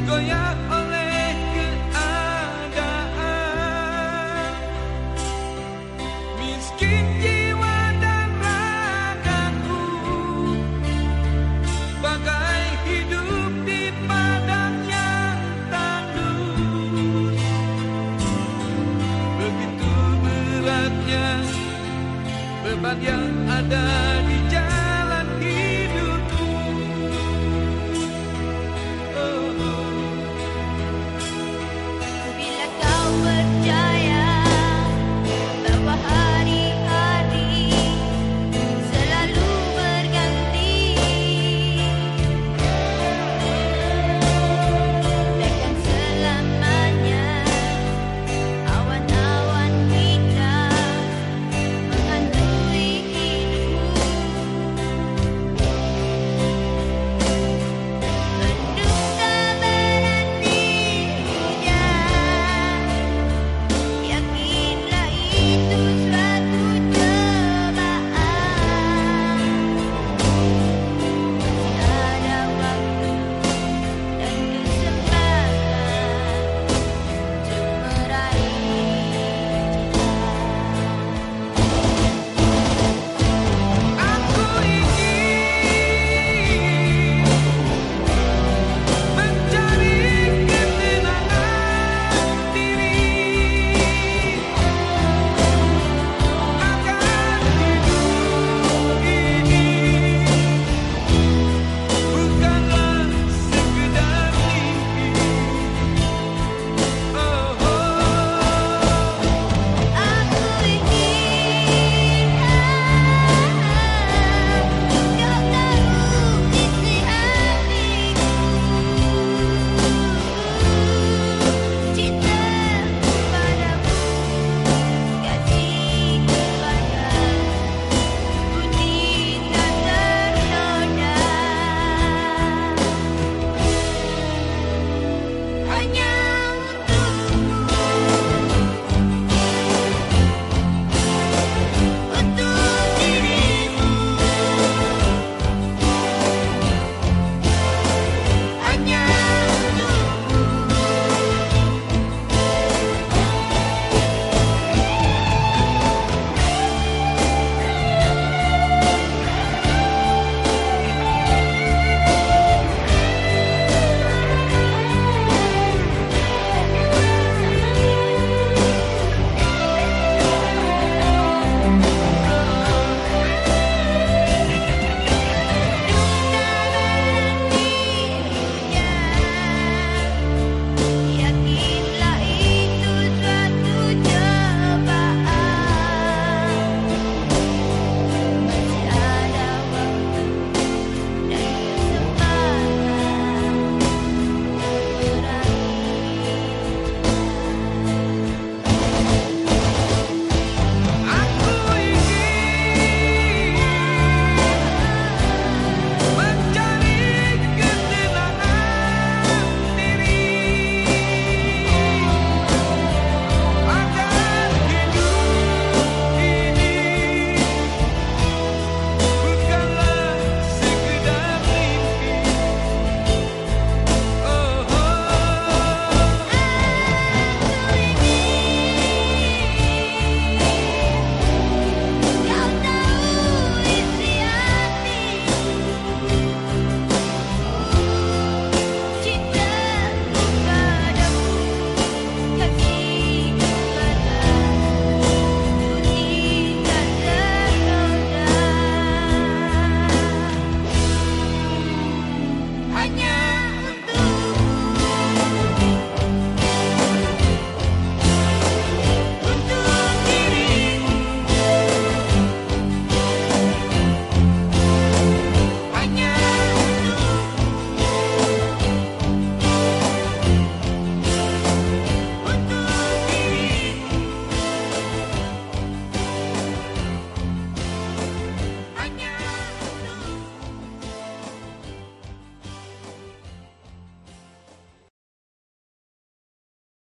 tergoyak oleh keadaan. Miskin jiwa dan ragaku. Bagai hidup di padang yang tandus. Begitu beratnya beban yang ada